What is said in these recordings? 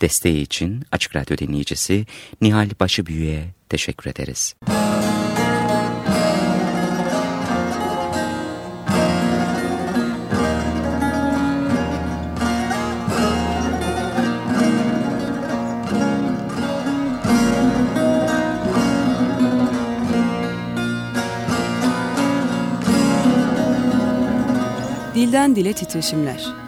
Desteği için Açık Radyo dinleyicisi Nihal Başıbüyü'ye teşekkür ederiz. Dilden Dile Titreşimler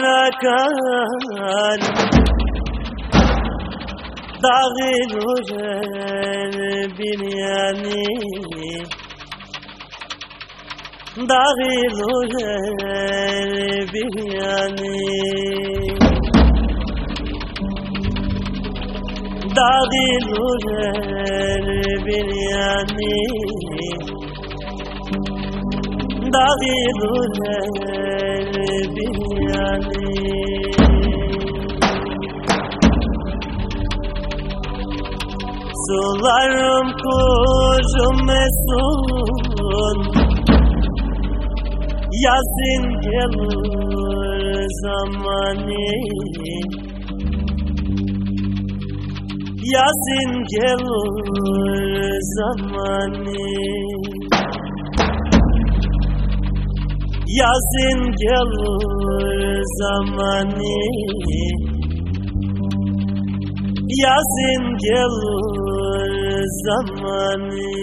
Akar akar Dağılır bir yani Dağılır bir yani Dağılır bir yani Dağılır bir yani Sularım kuzum mesun Yazın gelir zamanı. Yazın gelir zamanı Yazın gelir zamanı. Yazın gelir zamanı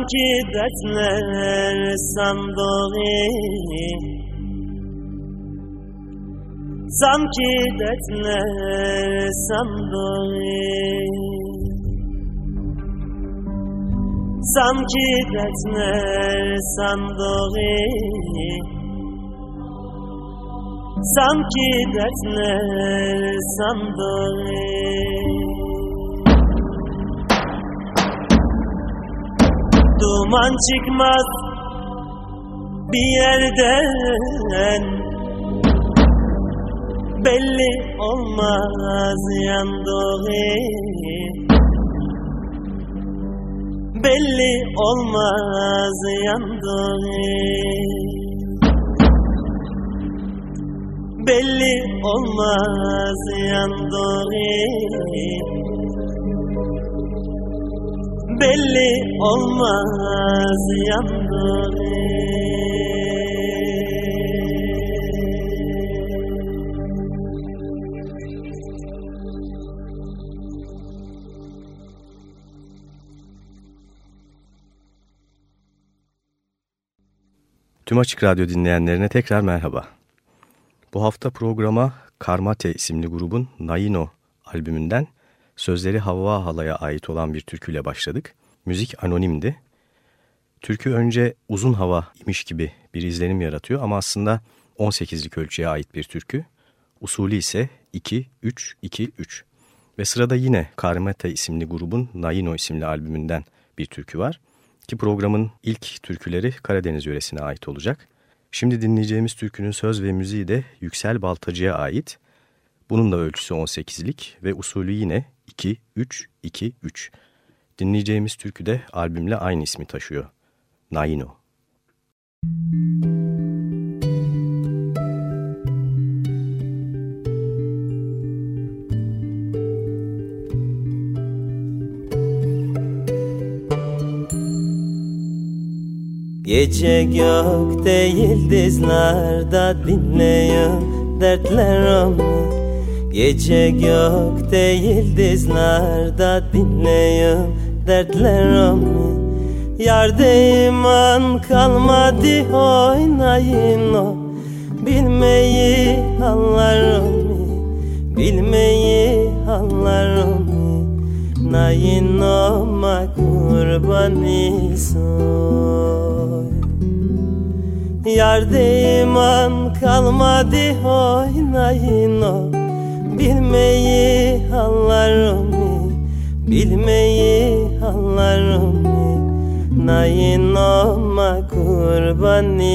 Sanki dertler sandığı Sanki dertler sandığı Sanki dertler sandığı Sanki dertler sandığı Duman çıkmaz bir yerden. Belli olmaz yandığı Belli olmaz yandığı belli olmaz yandığı belli olmaz yandığı Tüm Açık Radyo dinleyenlerine tekrar merhaba. Bu hafta programa Karmate isimli grubun Naino albümünden sözleri Havva Hala'ya ait olan bir türküyle başladık. Müzik anonimdi. Türkü önce uzun hava imiş gibi bir izlenim yaratıyor ama aslında 18'lik ölçüye ait bir türkü. Usulü ise 2-3-2-3. Ve sırada yine Karmate isimli grubun Naino isimli albümünden bir türkü var. Ki programın ilk türküleri Karadeniz yöresine ait olacak. Şimdi dinleyeceğimiz türkünün söz ve müziği de Yüksel Baltacı'ya ait. Bunun da ölçüsü 18'lik ve usulü yine 2-3-2-3. Dinleyeceğimiz türkü de albümle aynı ismi taşıyor. Naino. Gece gökte yıldızlarda dinleyin dertler onu Gece gökte yıldızlarda dinleyin dertler onu Yerde iman kalmadı oynayın o. Bilmeyi anlarım Bilmeyi anlarım Nayin olma kurbanı soy Yerde iman kalmadı oynayın o Bilmeyi anlarım Bilmeyi anlarım Nayin olma kurbanı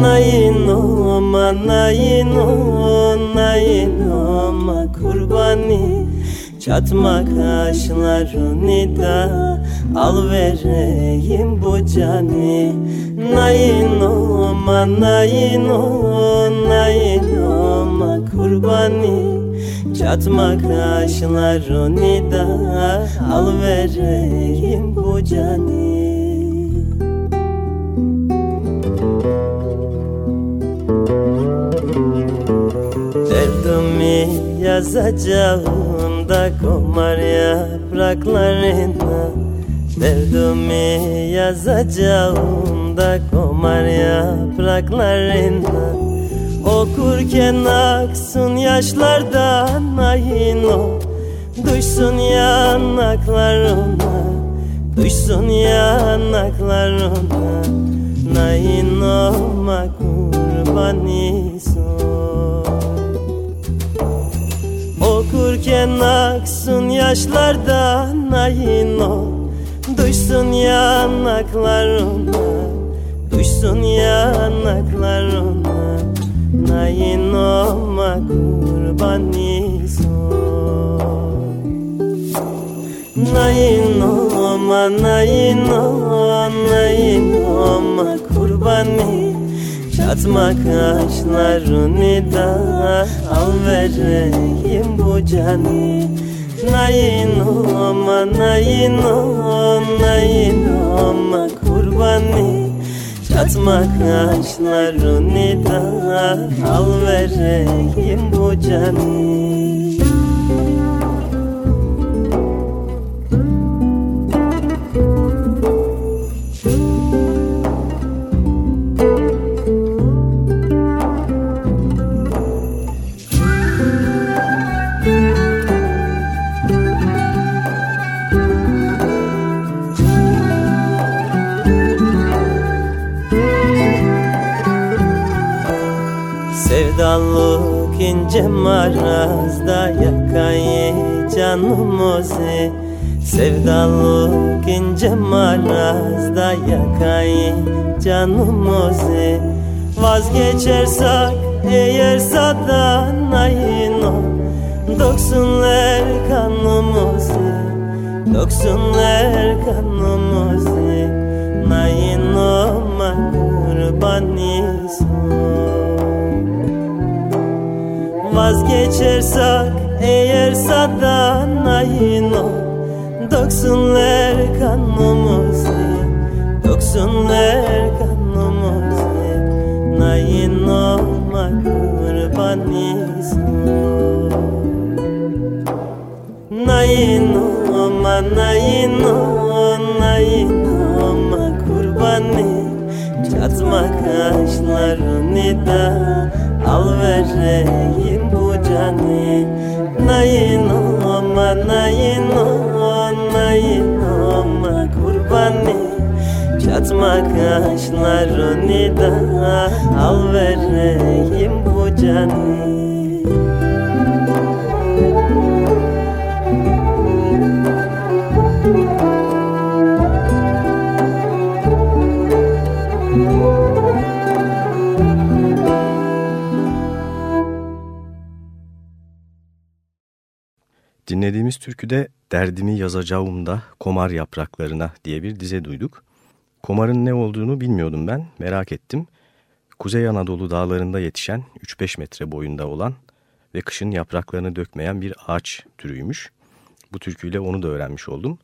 Nayin olma, nayin olma, nayin olma kurbanı Çatma kaşlarını da al vereyim bu canı. Nayin olma, nayin olma, nayin olma kurbanı. Çatma kaşlarını da al vereyim bu canı. Derdimi yazacağım da komar yapraklarına Derdimi yazacağım da komar yapraklarına Okurken aksın yaşlardan ayın o. Duysun yanaklarına Duysun yanaklarına Nayin olma kurbanı Okurken aksın yaşlardan ayın o Duysun yanaklarına Duysun yanaklarına Nayin olma kurbanı soy Nayin olma, nayin olma, nayin olma kurbanı Çatma kaşlarını da al vereyim bu canı Nayin olma, nayin olma, nayin olma. Kurbanı Çatma kaşlarını da al vereyim bu canı İnce marazda yakayı canımızı Sevdalık ince marazda yakayı canımızı Vazgeçersek eğer sadan ayın o. Doksunlar kanımızı Doksunlar kanımızı Nayin olma Vazgeçersek eğer sadan ayın o. Doksunlar kanımızı Doksunlar kanımızı. Nayin olma kurbanıyız Nayin olma, nayin olma, nayin olma kurbanı Çatma kaşlarını da al vereyim Nayin olma, nayin olma, nayin olma kurbanı. Çatma kaşlarını da al vereyim bu canı Dinlediğimiz türküde Derdimi yazacağım da komar yapraklarına diye bir dize duyduk. Komarın ne olduğunu bilmiyordum ben, merak ettim. Kuzey Anadolu dağlarında yetişen 3-5 metre boyunda olan ve kışın yapraklarını dökmeyen bir ağaç türüymüş. Bu türküyle onu da öğrenmiş oldum.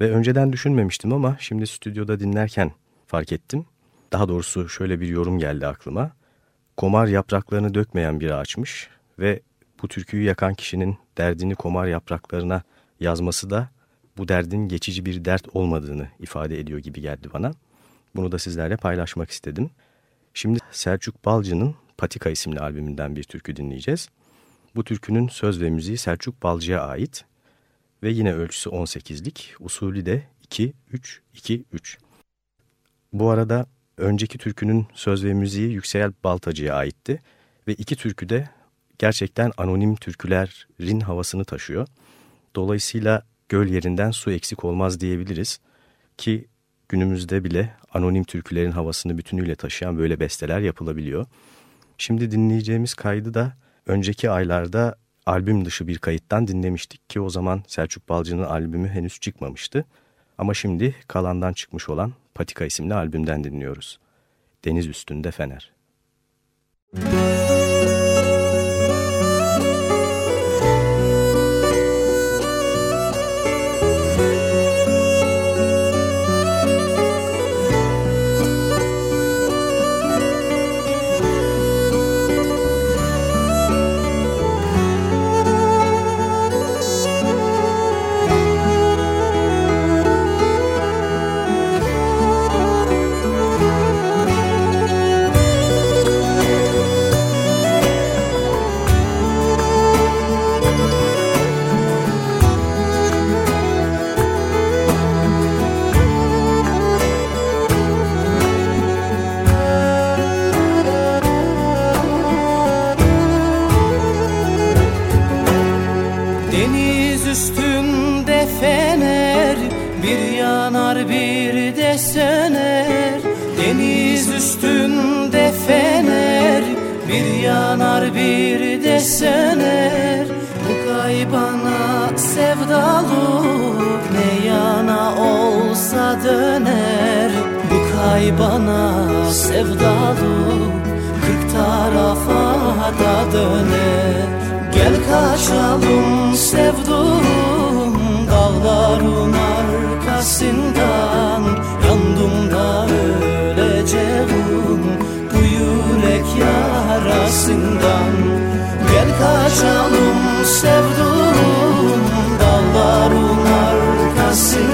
Ve önceden düşünmemiştim ama şimdi stüdyoda dinlerken fark ettim. Daha doğrusu şöyle bir yorum geldi aklıma. Komar yapraklarını dökmeyen bir ağaçmış ve bu türküyü yakan kişinin derdini komar yapraklarına yazması da bu derdin geçici bir dert olmadığını ifade ediyor gibi geldi bana. Bunu da sizlerle paylaşmak istedim. Şimdi Selçuk Balcı'nın Patika isimli albümünden bir türkü dinleyeceğiz. Bu türkünün söz ve müziği Selçuk Balcı'ya ait ve yine ölçüsü 18'lik, usulü de 2-3-2-3. Bu arada önceki türkünün söz ve müziği Yüksel Baltacı'ya aitti ve iki türkü de gerçekten anonim türkülerin havasını taşıyor. Dolayısıyla göl yerinden su eksik olmaz diyebiliriz ki günümüzde bile anonim türkülerin havasını bütünüyle taşıyan böyle besteler yapılabiliyor. Şimdi dinleyeceğimiz kaydı da önceki aylarda albüm dışı bir kayıttan dinlemiştik ki o zaman Selçuk Balcı'nın albümü henüz çıkmamıştı. Ama şimdi kalandan çıkmış olan Patika isimli albümden dinliyoruz. Deniz Üstünde Fener. Müzik döner Gel kaçalım sevduğum Dağların arkasından. Yandım da öleceğim Bu yürek yarasından. Gel kaçalım sevduğum Dağların arkasından.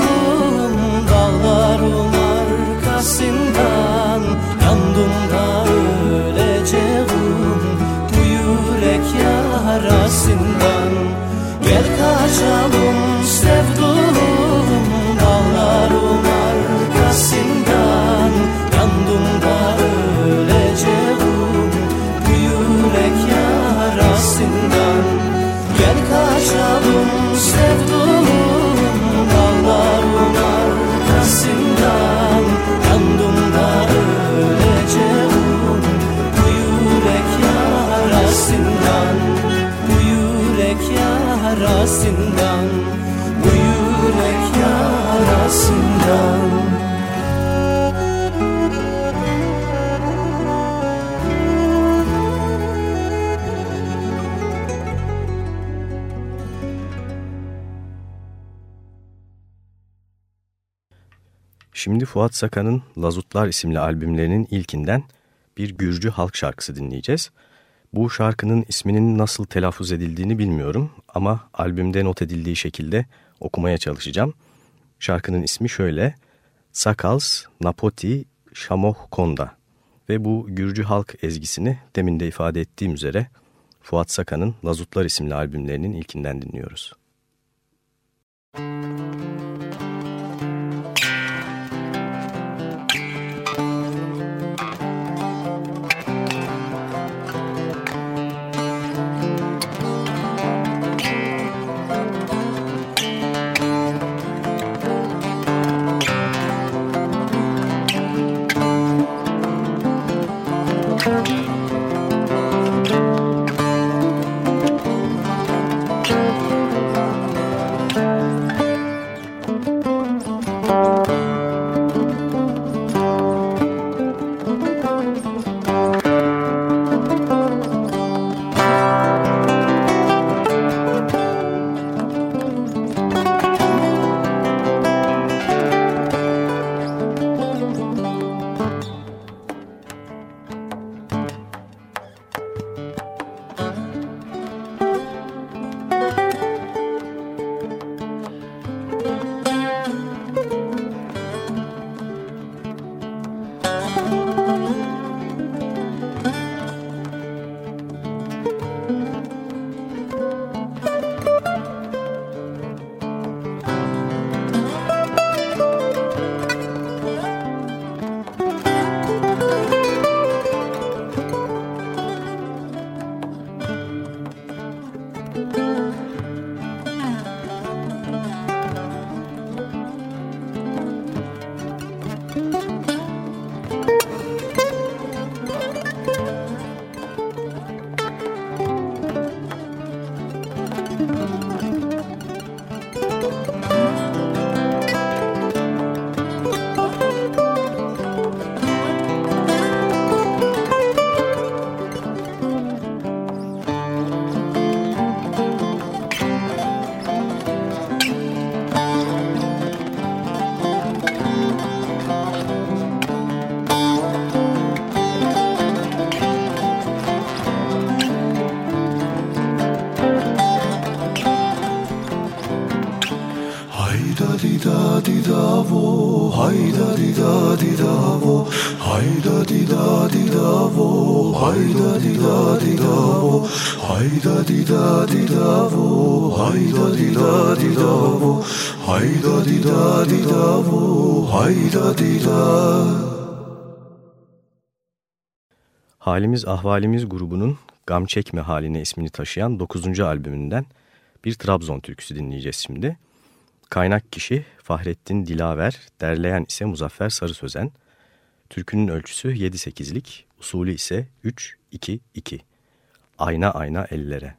Yandım da öleceğim. Bu yürek yarasından Gel kaçalım. Sevduğum yarasından Bu yürek yarasından Şimdi Fuat Sakan'ın Lazutlar isimli albümlerinin ilkinden bir Gürcü halk şarkısı dinleyeceğiz. Bu şarkının isminin nasıl telaffuz edildiğini bilmiyorum ama albümde not edildiği şekilde okumaya çalışacağım. Şarkının ismi şöyle Sakals Napoti Şamoh Konda ve bu Gürcü halk ezgisini demin de ifade ettiğim üzere Fuat Sakan'ın Lazutlar isimli albümlerinin ilkinden dinliyoruz. Halimiz Ahvalimiz grubunun Gam Çekme haline ismini taşıyan 9. albümünden bir Trabzon türküsü dinleyeceğiz şimdi. Kaynak kişi Fahrettin Dilaver, derleyen ise Muzaffer Sarı Sözen. Türkünün ölçüsü 7-8'lik, usulü ise 3-2-2. Ayna ayna ellere.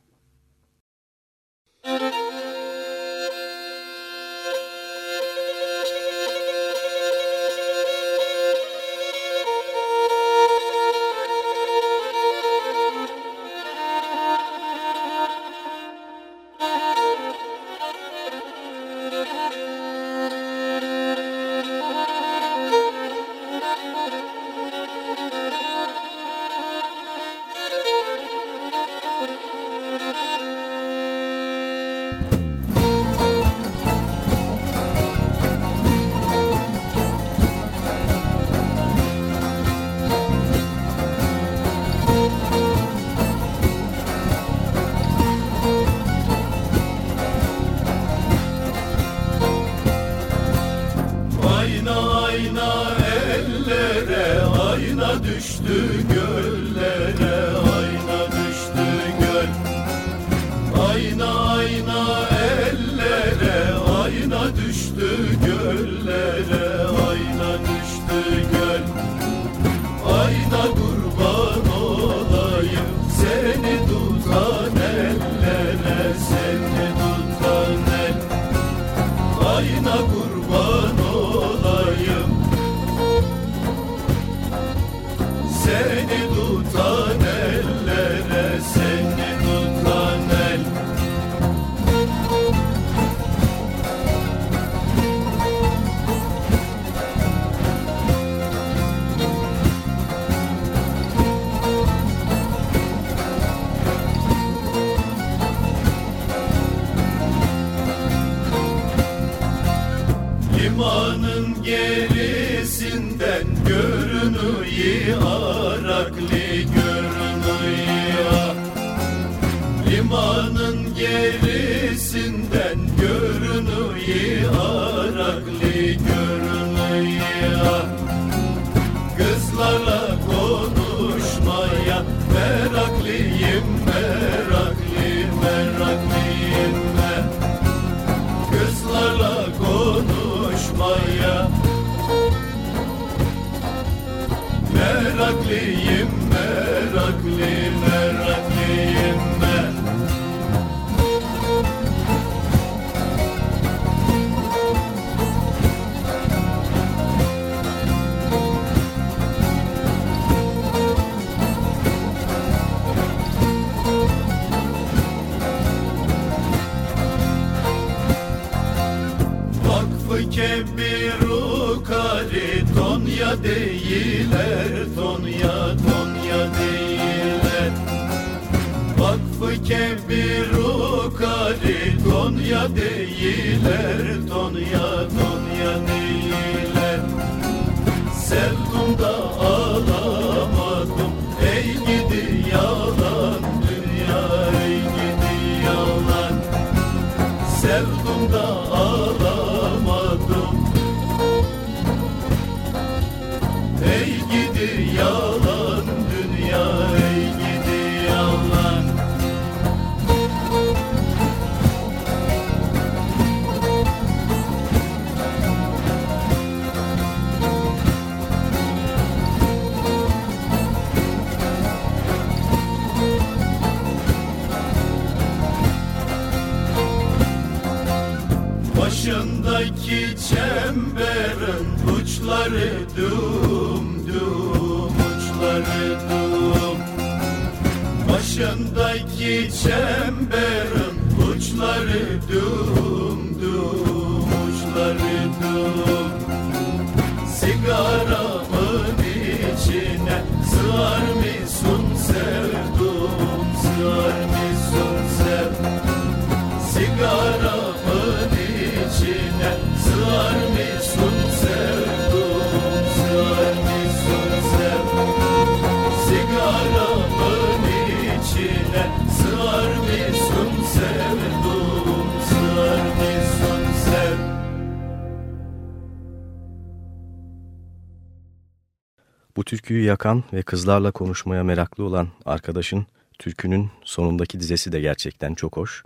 Türküyü yakan ve kızlarla konuşmaya meraklı olan arkadaşın türkünün sonundaki dizesi de gerçekten çok hoş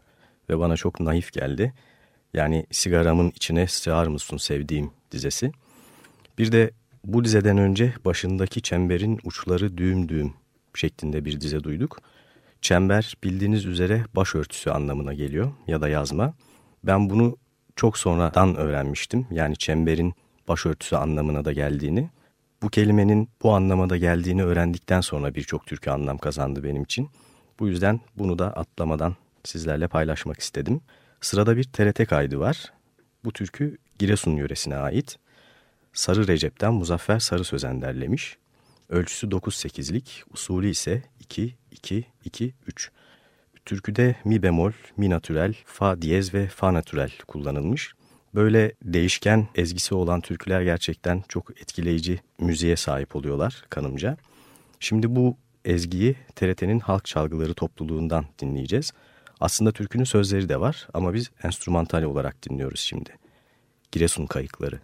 ve bana çok naif geldi. Yani sigaramın içine sığar mısın sevdiğim dizesi. Bir de bu dizeden önce başındaki çemberin uçları düğüm düğüm şeklinde bir dize duyduk. Çember bildiğiniz üzere başörtüsü anlamına geliyor ya da yazma. Ben bunu çok sonradan öğrenmiştim. Yani çemberin başörtüsü anlamına da geldiğini. Bu kelimenin bu anlamada geldiğini öğrendikten sonra birçok türkü anlam kazandı benim için. Bu yüzden bunu da atlamadan sizlerle paylaşmak istedim. Sırada bir TRT kaydı var. Bu türkü Giresun yöresine ait. Sarı Recep'ten Muzaffer Sarı Sözen derlemiş. Ölçüsü 9-8'lik, usulü ise 2-2-2-3. Türküde mi bemol, mi natürel, fa diyez ve fa natürel kullanılmış. Böyle değişken ezgisi olan türküler gerçekten çok etkileyici müziğe sahip oluyorlar kanımca. Şimdi bu ezgiyi TRT'nin halk çalgıları topluluğundan dinleyeceğiz. Aslında türkünün sözleri de var ama biz enstrümantal olarak dinliyoruz şimdi. Giresun Kayıkları.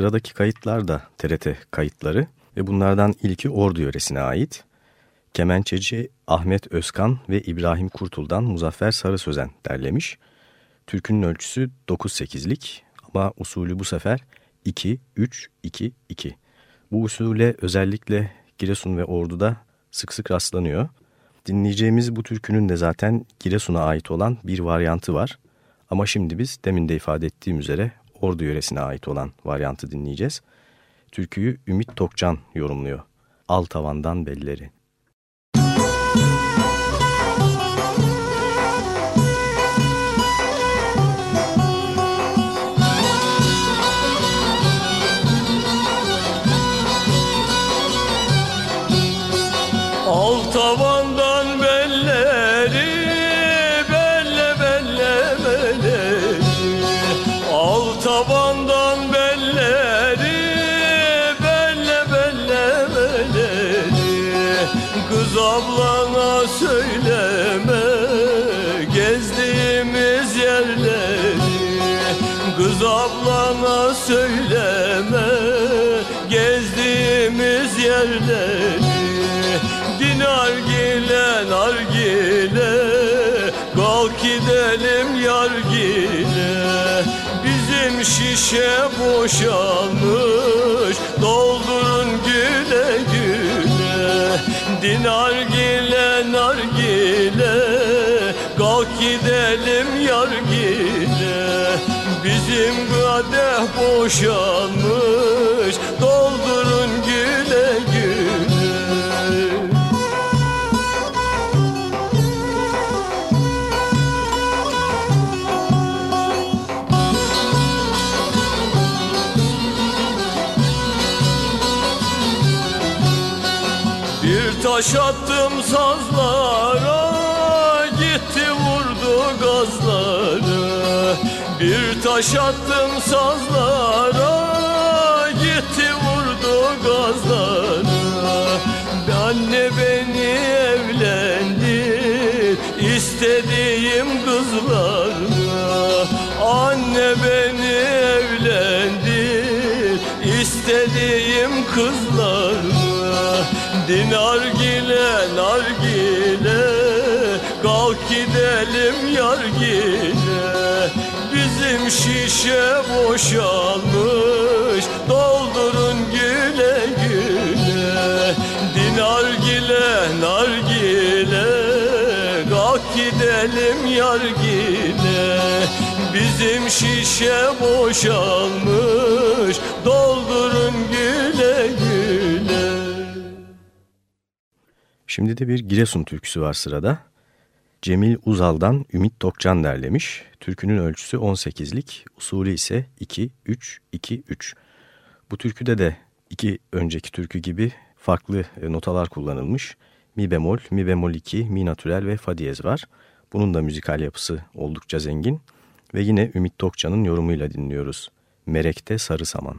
Sıradaki kayıtlar da TRT kayıtları ve bunlardan ilki Ordu yöresine ait. Kemençeci Ahmet Özkan ve İbrahim Kurtul'dan Muzaffer Sarı Sözen derlemiş. Türkünün ölçüsü 9-8'lik ama usulü bu sefer 2-3-2-2. Bu usule özellikle Giresun ve Ordu'da sık sık rastlanıyor. Dinleyeceğimiz bu türkünün de zaten Giresun'a ait olan bir varyantı var. Ama şimdi biz demin de ifade ettiğim üzere Ordu yöresine ait olan varyantı dinleyeceğiz. Türküyü Ümit Tokcan yorumluyor. Al tavandan belleri. Al tavandan şişe boşalmış Doldurun güle güle. Dinar gile nargile Kalk gidelim yar gile. Bizim kadeh boşalmış Bir taş attım sazlara Gitti vurdu gazlara. Anne beni evlendir istediğim kızlarla Anne beni evlendir istediğim kızlarla Dinar gile nargile Kalk gidelim yar gile şişe boşalmış Doldurun güle güle. Dinar gile nargile Kalk gidelim yar gile Bizim şişe boşalmış Doldurun güle güle. Şimdi de bir Giresun türküsü var sırada. Cemil Uzal'dan Ümit Tokcan derlemiş. Türkünün ölçüsü 18'lik, usulü ise 2-3-2-3. Bu türküde de iki önceki türkü gibi farklı e, notalar kullanılmış. Mi bemol, mi bemol 2, mi natürel ve fa diyez var. Bunun da müzikal yapısı oldukça zengin. Ve yine Ümit Tokcan'ın yorumuyla dinliyoruz. Merekte Sarı Saman.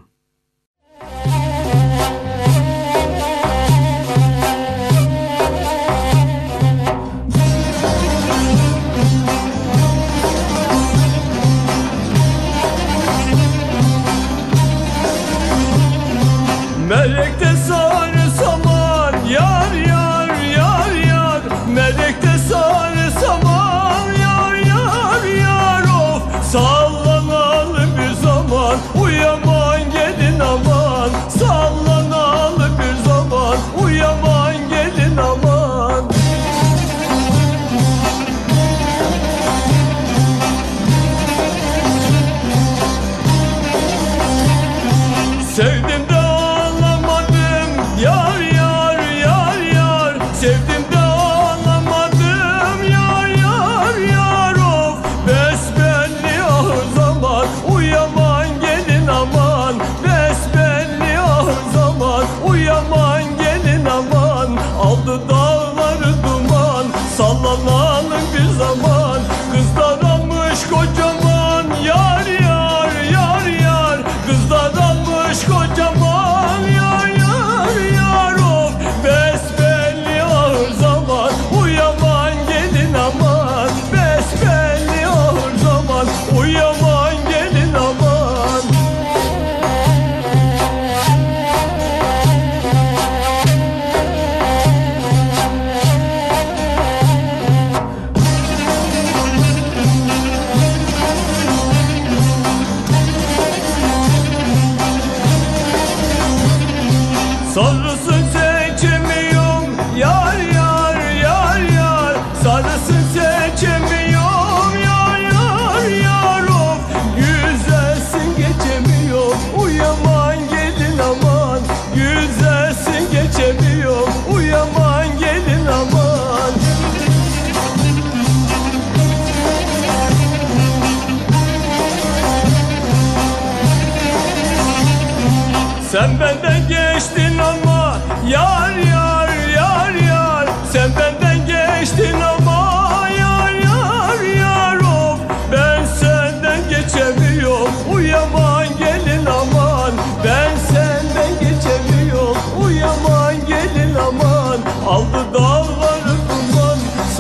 Sarı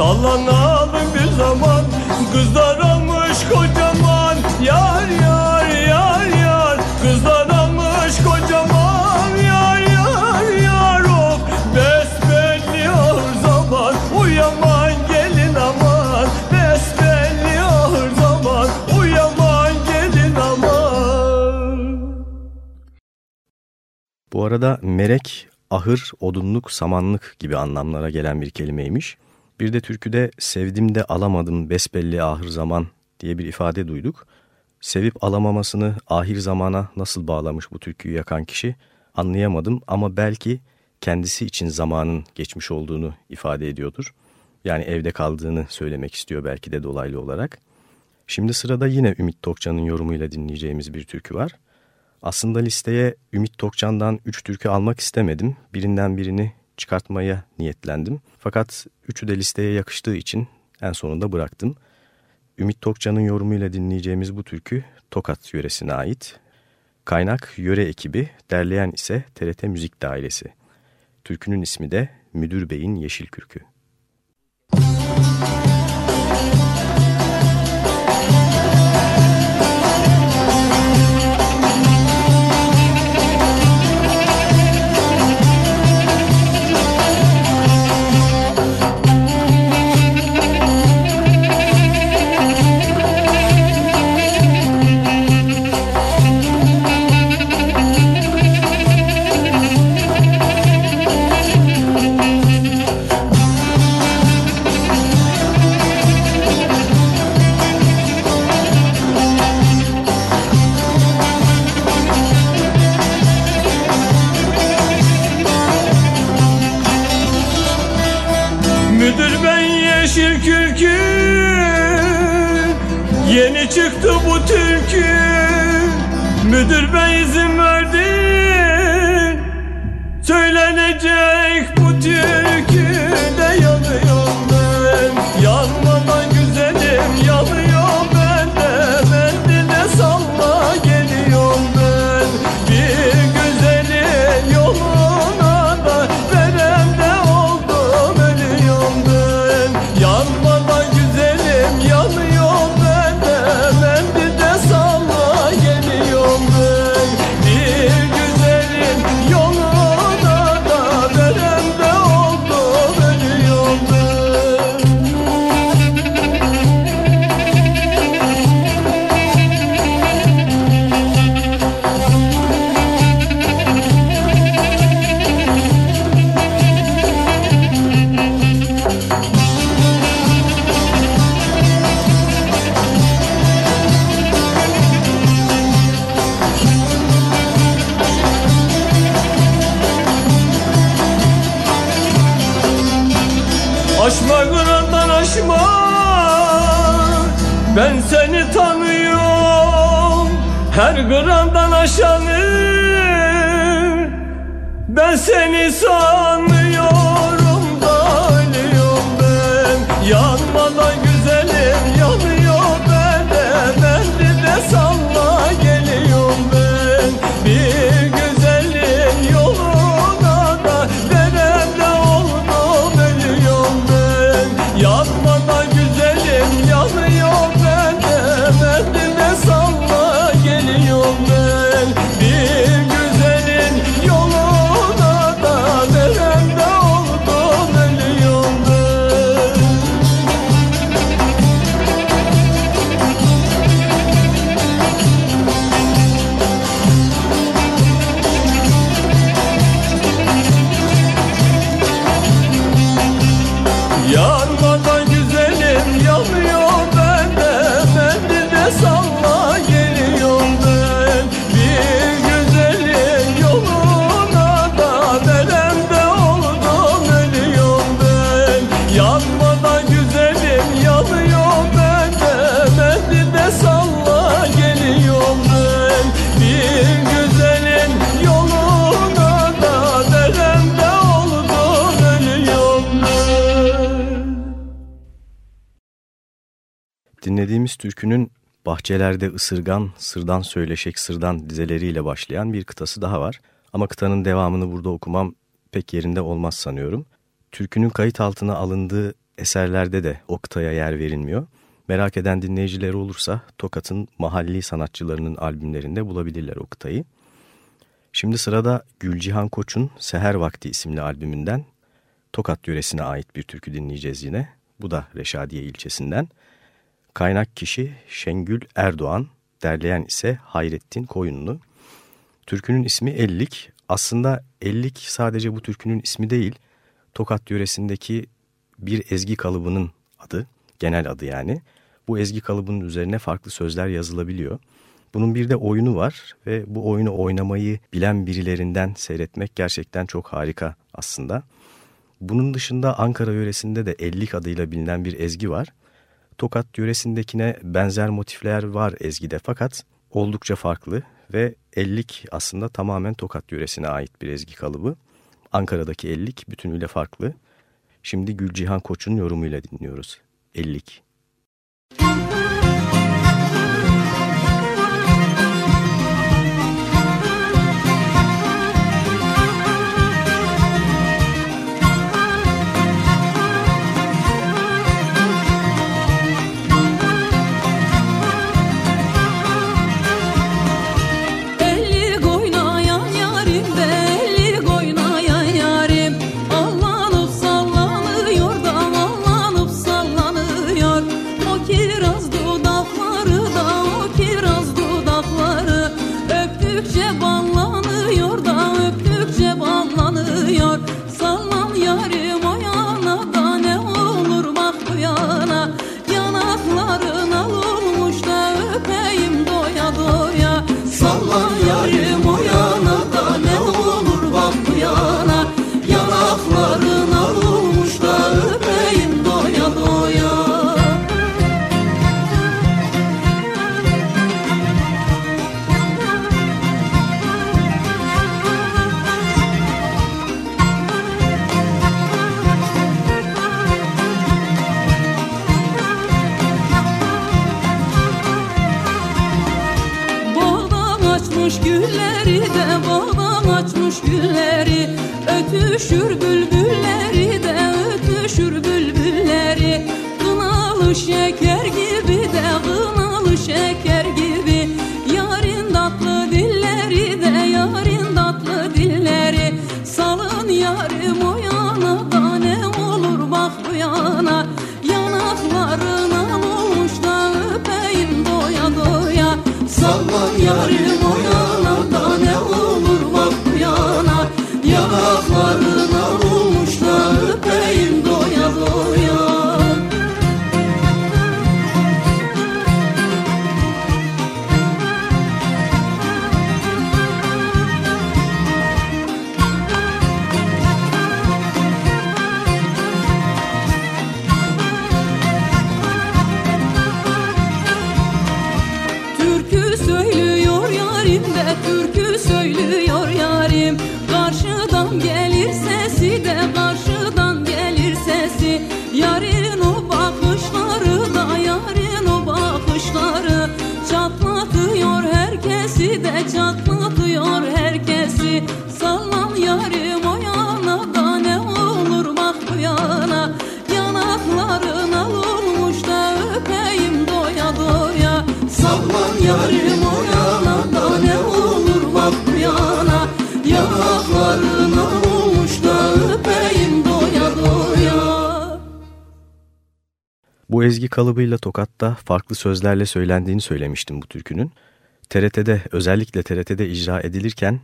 sallanalım bir zaman Kızlar kocaman. Yar yar yar yar Kızlar kocaman. Yar yar yar of Besbelli ağır zaman. Uyaman gelin aman Besbelli ağır zaman. Uyaman gelin aman. Bu arada merek, ahır, odunluk, samanlık gibi anlamlara gelen bir kelimeymiş. Bir de türküde sevdim de alamadım besbelli ahır zaman diye bir ifade duyduk. Sevip alamamasını ahir zamana nasıl bağlamış bu türküyü yakan kişi anlayamadım ama belki kendisi için zamanın geçmiş olduğunu ifade ediyordur. Yani evde kaldığını söylemek istiyor belki de dolaylı olarak. Şimdi sırada yine Ümit Tokcan'ın yorumuyla dinleyeceğimiz bir türkü var. Aslında listeye Ümit Tokcan'dan 3 türkü almak istemedim. Birinden birini çıkartmaya niyetlendim. Fakat üçü de listeye yakıştığı için en sonunda bıraktım. Ümit Tokcan'ın yorumuyla dinleyeceğimiz bu türkü Tokat yöresine ait. Kaynak yöre ekibi, derleyen ise TRT Müzik Dairesi. Türkünün ismi de Müdür Bey'in Yeşil Kürkü. Çıktı bu türkü? Müdür ben izin verdin Söylenecek bu türküde yanıyorum ben seni sanıyorum bahçelerde ısırgan, sırdan söyleşek, sırdan dizeleriyle başlayan bir kıtası daha var. Ama kıtanın devamını burada okumam pek yerinde olmaz sanıyorum. Türkünün kayıt altına alındığı eserlerde de o kıtaya yer verilmiyor. Merak eden dinleyicileri olursa Tokat'ın mahalli sanatçılarının albümlerinde bulabilirler o kıtayı. Şimdi sırada Gülcihan Koç'un Seher Vakti isimli albümünden Tokat yöresine ait bir türkü dinleyeceğiz yine. Bu da Reşadiye ilçesinden. Kaynak kişi Şengül Erdoğan, derleyen ise Hayrettin Koyunlu. Türkünün ismi Ellik. Aslında Ellik sadece bu türkünün ismi değil, Tokat yöresindeki bir ezgi kalıbının adı, genel adı yani. Bu ezgi kalıbının üzerine farklı sözler yazılabiliyor. Bunun bir de oyunu var ve bu oyunu oynamayı bilen birilerinden seyretmek gerçekten çok harika aslında. Bunun dışında Ankara yöresinde de Ellik adıyla bilinen bir ezgi var. Tokat yöresindekine benzer motifler var ezgide fakat oldukça farklı ve ellik aslında tamamen Tokat yöresine ait bir ezgi kalıbı. Ankara'daki ellik bütünüyle farklı. Şimdi Gülcihan Koç'un yorumuyla dinliyoruz. Ellik. Müzik Bu ezgi kalıbıyla Tokat'ta farklı sözlerle söylendiğini söylemiştim bu türkünün. TRT'de özellikle TRT'de icra edilirken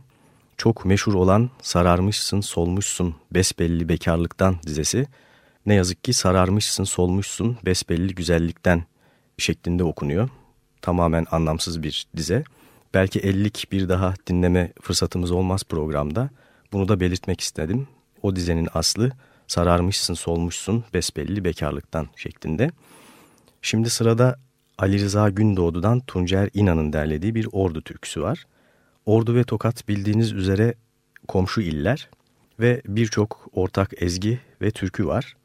çok meşhur olan Sararmışsın Solmuşsun Besbelli Bekarlıktan dizesi ne yazık ki sararmışsın solmuşsun besbelli güzellikten şeklinde okunuyor. Tamamen anlamsız bir dize. Belki ellik bir daha dinleme fırsatımız olmaz programda. Bunu da belirtmek istedim. O dizenin aslı sararmışsın solmuşsun besbelli bekarlıktan şeklinde. Şimdi sırada Ali Rıza Gündoğdu'dan Tuncer İnan'ın derlediği bir Ordu türküsü var. Ordu ve Tokat bildiğiniz üzere komşu iller ve birçok ortak ezgi ve türkü var.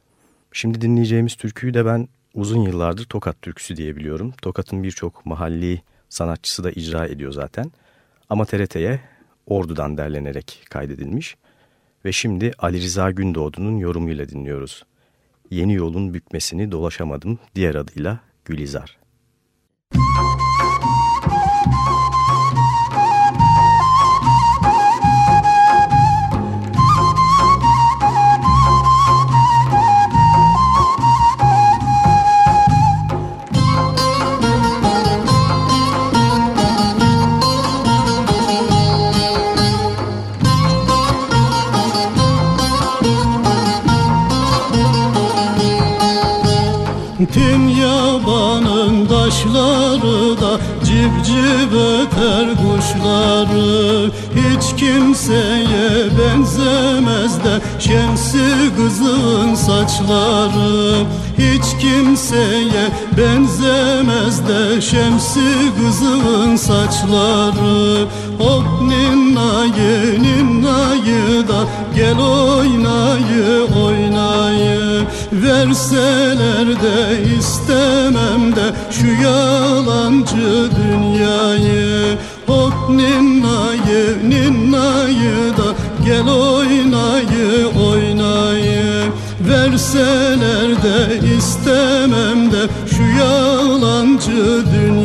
Şimdi dinleyeceğimiz türküyü de ben uzun yıllardır Tokat türküsü diyebiliyorum. Tokat'ın birçok mahalli sanatçısı da icra ediyor zaten. Ama TRT'ye Ordu'dan derlenerek kaydedilmiş. Ve şimdi Ali Rıza Gündoğdu'nun yorumuyla dinliyoruz. Yeni yolun bükmesini dolaşamadım diğer adıyla Gülizar. Tüm yabanın taşları da civciv öter kuşları. Hiç kimseye benzemez de şemsi kızın saçları. Hiç kimseye benzemez de şemsi kızın saçları. Hop ninnayı ninnayı da gel oynayı oynayı Verseler de istemem de şu yalancı dünyayı. Hop ninnayı ninnayı da gel oynayı oynayı. Verseler de istemem de şu yalancı dünyayı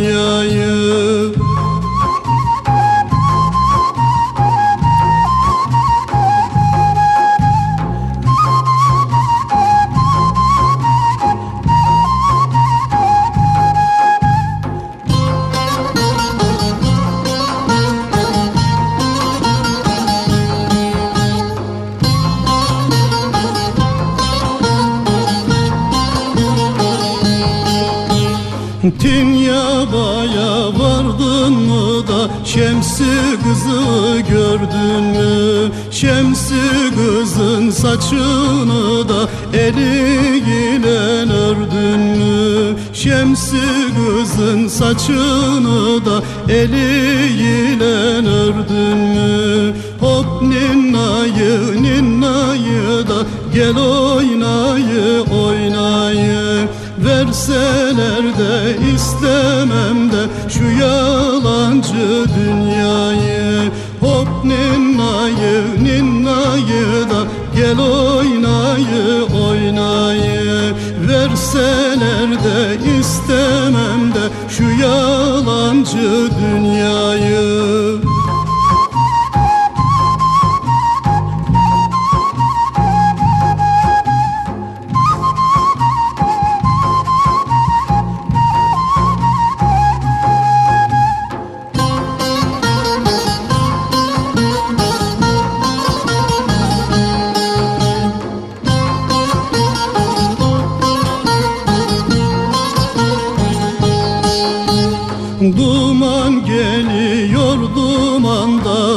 kızı gördün mü? Şemsi kızın saçını da eliyle ördün mü? Şemsi kızın saçını da eliyle ördün mü? Hop ninnayı ninnayı da gel oynayı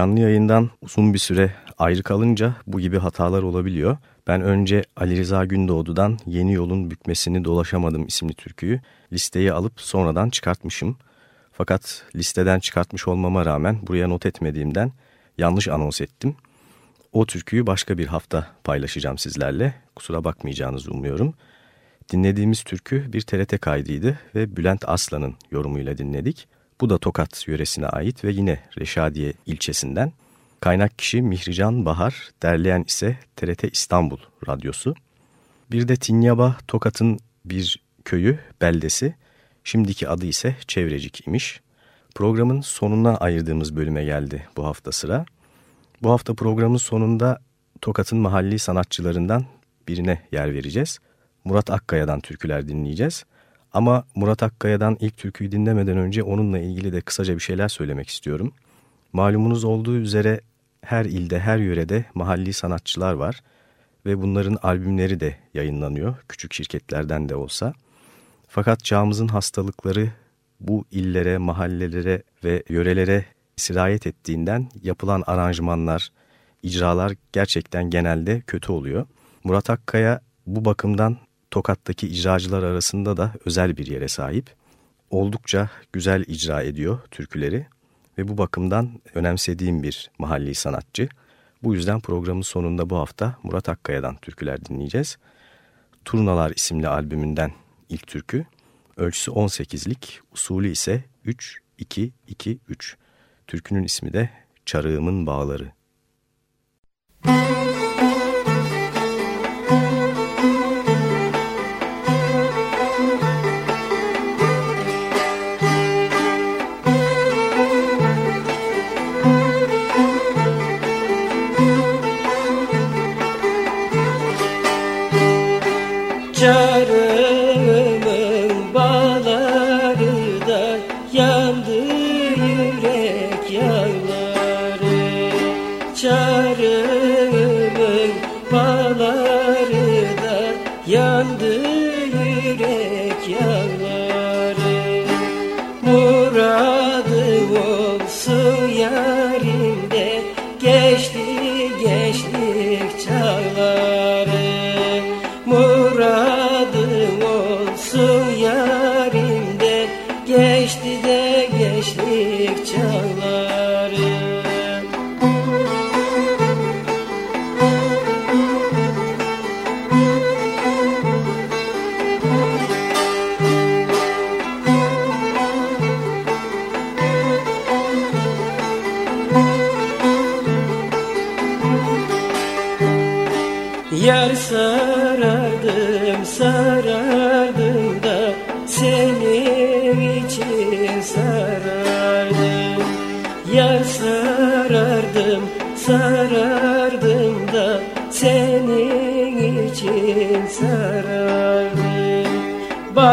Canlı yayından uzun bir süre ayrı kalınca bu gibi hatalar olabiliyor. Ben önce Ali Rıza Gündoğdu'dan Yeni Yolun Bükmesini Dolaşamadım isimli türküyü listeye alıp sonradan çıkartmışım. Fakat listeden çıkartmış olmama rağmen buraya not etmediğimden yanlış anons ettim. O türküyü başka bir hafta paylaşacağım sizlerle. Kusura bakmayacağınızı umuyorum. Dinlediğimiz türkü bir TRT kaydıydı ve Bülent Aslan'ın yorumuyla dinledik. Bu da Tokat yöresine ait ve yine Reşadiye ilçesinden. Kaynak kişi Mihrican Bahar, derleyen ise TRT İstanbul Radyosu. Bir de Tinyaba Tokat'ın bir köyü, beldesi. Şimdiki adı ise Çevrecik imiş. Programın sonuna ayırdığımız bölüme geldi bu hafta sıra. Bu hafta programın sonunda Tokat'ın mahalli sanatçılarından birine yer vereceğiz. Murat Akkaya'dan türküler dinleyeceğiz. Ama Murat Akkaya'dan ilk türküyü dinlemeden önce onunla ilgili de kısaca bir şeyler söylemek istiyorum. Malumunuz olduğu üzere her ilde, her yörede mahalli sanatçılar var ve bunların albümleri de yayınlanıyor küçük şirketlerden de olsa. Fakat çağımızın hastalıkları bu illere, mahallelere ve yörelere sirayet ettiğinden yapılan aranjmanlar, icralar gerçekten genelde kötü oluyor. Murat Akkaya bu bakımdan Tokat'taki icracılar arasında da özel bir yere sahip. Oldukça güzel icra ediyor türküleri ve bu bakımdan önemsediğim bir mahalli sanatçı. Bu yüzden programın sonunda bu hafta Murat Akkaya'dan türküler dinleyeceğiz. Turnalar isimli albümünden ilk türkü. Ölçüsü 18'lik, usulü ise 3-2-2-3. Türkünün ismi de Çarığımın Bağları. Müzik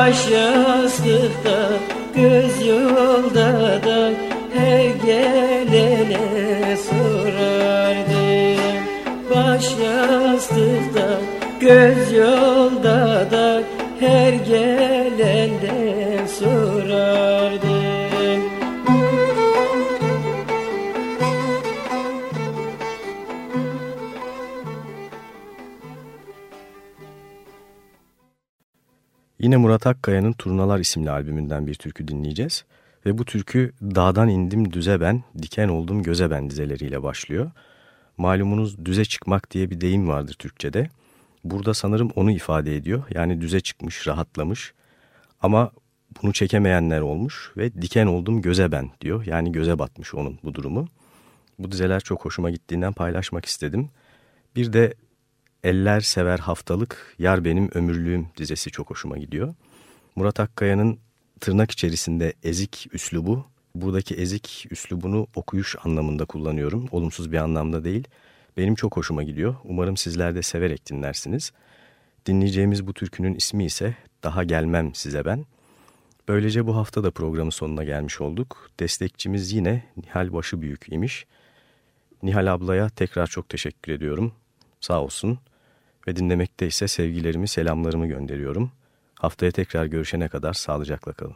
Baş yastıkta, göz yolda da Her gelene sorardım. Baş yastıkta, göz Yine Murat Akkaya'nın Turnalar isimli albümünden bir türkü dinleyeceğiz. Ve bu türkü Dağdan indim düze ben, diken oldum göze ben dizeleriyle başlıyor. Malumunuz düze çıkmak diye bir deyim vardır Türkçe'de. Burada sanırım onu ifade ediyor. Yani düze çıkmış, rahatlamış. Ama bunu çekemeyenler olmuş ve diken oldum göze ben diyor. Yani göze batmış onun bu durumu. Bu dizeler çok hoşuma gittiğinden paylaşmak istedim. Bir de Eller Sever Haftalık, Yar Benim Ömürlüğüm dizesi çok hoşuma gidiyor. Murat Akkaya'nın tırnak içerisinde ezik üslubu, buradaki ezik üslubunu okuyuş anlamında kullanıyorum. Olumsuz bir anlamda değil. Benim çok hoşuma gidiyor. Umarım sizler de severek dinlersiniz. Dinleyeceğimiz bu türkünün ismi ise Daha Gelmem Size Ben. Böylece bu hafta da programın sonuna gelmiş olduk. Destekçimiz yine Nihal Başı Büyük imiş. Nihal ablaya tekrar çok teşekkür ediyorum. Sağ olsun ve dinlemekte ise sevgilerimi, selamlarımı gönderiyorum. Haftaya tekrar görüşene kadar sağlıcakla kalın.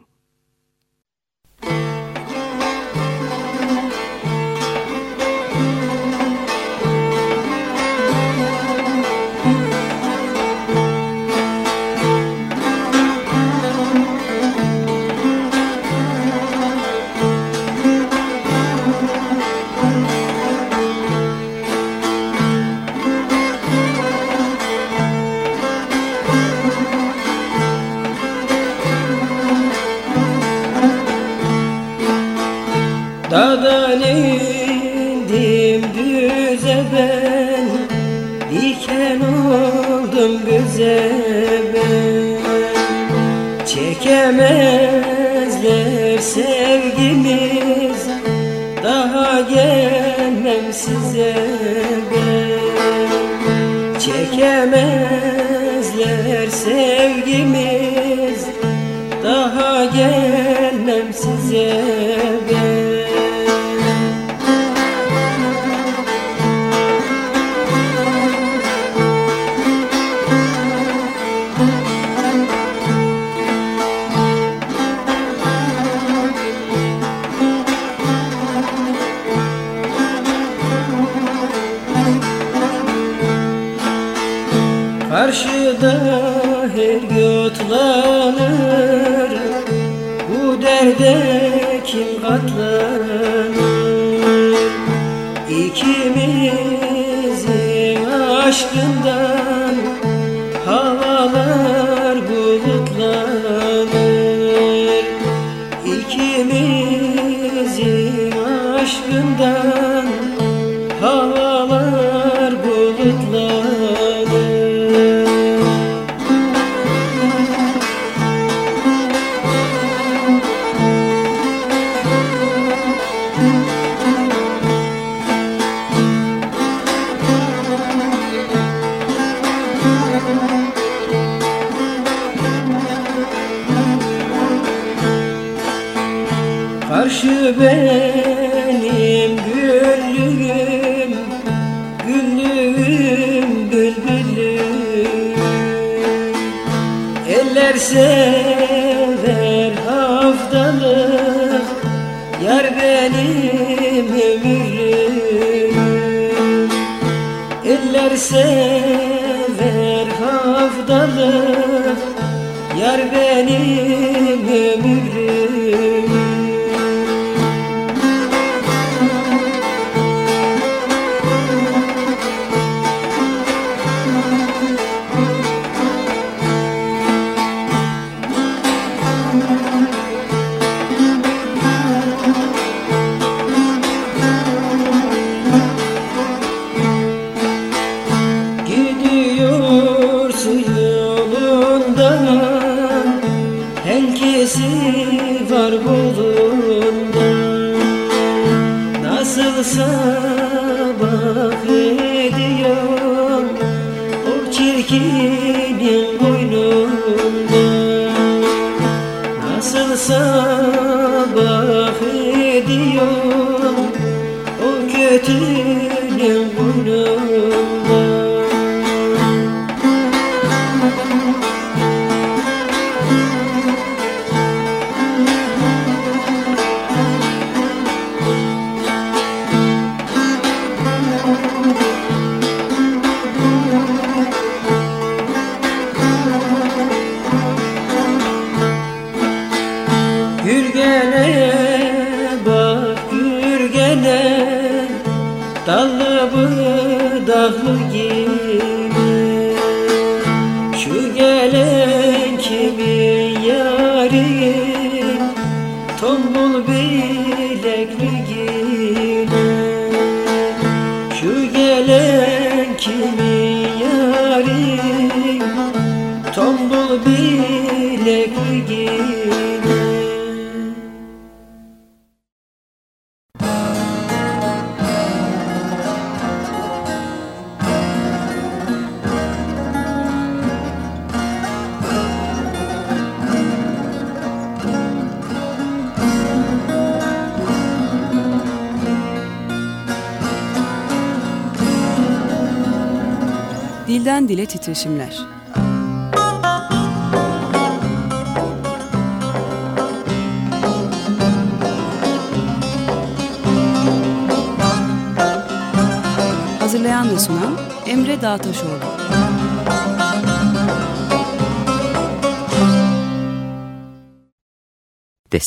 sabah ediyor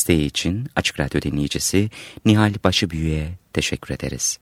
Desteği için Açık Radyo dinleyicisi Nihal Başıbüyü'ye teşekkür ederiz.